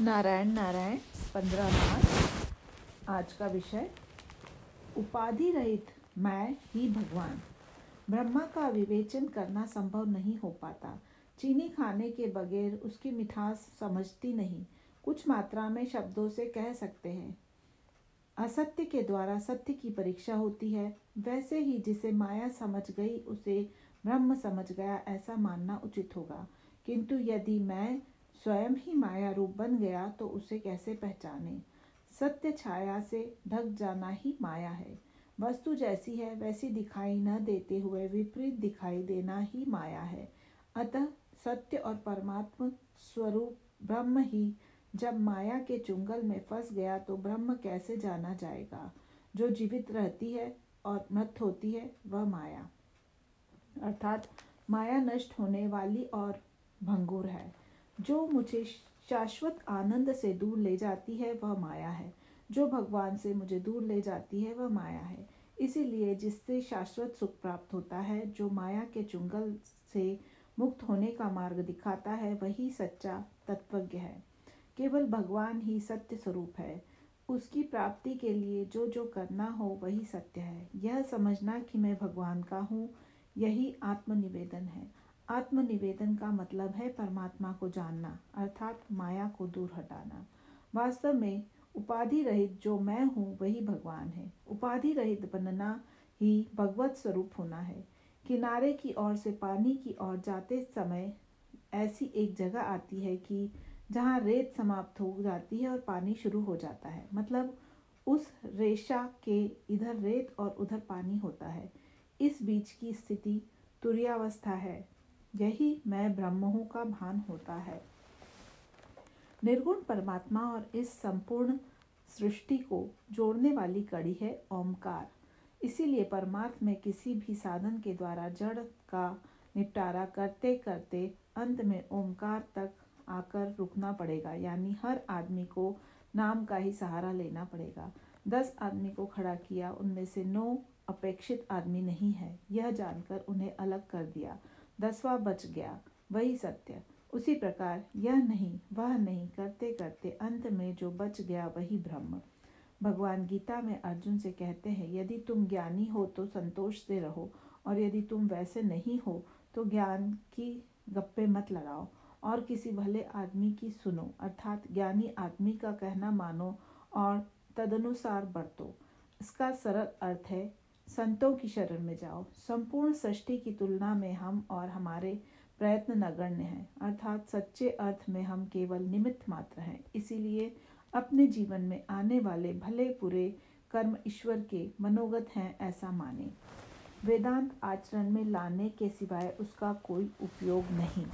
नारायण नारायण, पंद्रह मार्च, आज का विषय, उपाधि रहित मैं ही भगवान। ब्रह्मा का विवेचन करना संभव नहीं हो पाता। चीनी खाने के बगैर उसकी मिठास समझती नहीं। कुछ मात्रा में शब्दों से कह सकते हैं। असत्य के द्वारा सत्य की परीक्षा होती है। वैसे ही जिसे माया समझ गई, उसे ब्रह्म समझ गया, ऐसा मानना उचित होगा। किंतु यदि मैं स्वयं ही माया रूप बन गया तो उसे कैसे पहचाने? सत्य छाया से ढक जाना ही माया है। वस्तु जैसी है, वैसी दिखाई न देते हुए विपरीत दिखाई देना ही माया है। अतः सत्य और परमात्म स्वरूप ब्रह्म ही, जब माया के चुंगल में फंस गया तो ब्रह्म कैसे जाना जाएगा? जो जीवित रहती है और मत होती है, वह माया। अर्थात माया नष्ट होने वाली और भंगुर है। जो मुझे शाश्वत आनंद से दूर ले जाती है, वह माया है। जो भगवान से मुझे दूर ले जाती है, वह माया है। इसीलिए जिससे शाश्वत सुख प्राप्त होता है, जो माया के चुंगल से मुक्त होने का मार्ग दिखाता है, वही सच्चा तत्वज्ञ है। केवल भगवान ही सत्य स्वरूप है। उसकी प्राप्ति के लिए जो जो करना हो, वही सत्य है। यह समझना कि मैं भगवान का हूँ, यही आत्मनिवेदन है। आत्मनिवेदन का मतलब है परमात्मा को जानना, अर्थात माया को दूर हटाना। वास्तव में उपाधि रहित जो मैं हूँ, वही भगवान है। उपाधि रहित बनना ही भगवत स्वरूप होना है। किनारे की ओर से पानी की ओर जाते समय ऐसी एक जगह आती है कि जहाँ रेत समाप्त हो जाती है और पानी शुरू हो जाता है। मतलब उस रेशा के इधर रेत और उधर पानी होता है। इस बीच की स्थिति तुरियावस्था है। यही मैं ब्रह्म का भान होता है। निर्गुण परमात्मा और इस संपूर्ण सृष्टि को जोड़ने वाली कड़ी है ओमकार इसीलिए परमार्थ में किसी भी साधन के द्वारा जड़ का निपटारा करते करते अंत में ओमकार तक आकर रुकना पड़ेगा, यानी हर आदमी को नाम का ही सहारा लेना पड़ेगा। दस आदमी को खड़ा किया, उनमें से नौ अपेक्षित आदमी नहीं है। यह जानकर उन्हें अलग कर दिया। दसवा बच गया। वही सत्य। उसी प्रकार यह नहीं, वह नहीं, करते करते अंत में जो बच गया वही ब्रह्म। भगवान गीता में अर्जुन से कहते हैं, यदि तुम ज्ञानी हो तो संतोष से रहो, और यदि तुम वैसे नहीं हो तो ज्ञान की गप्पे मत लगाओ, और किसी भले आदमी की सुनो, अर्थात ज्ञानी आदमी का कहना मानो और तदनुसार बरतो। इसका सरल अर्थ है संतों की शरण में जाओ। संपूर्ण सृष्टि की तुलना में हम और हमारे प्रयत्न नगण्य हैं, अर्थात सच्चे अर्थ में हम केवल निमित्त मात्र हैं। इसीलिए अपने जीवन में आने वाले भले बुरे कर्म ईश्वर के मनोगत हैं ऐसा माने। वेदांत आचरण में लाने के सिवाय उसका कोई उपयोग नहीं।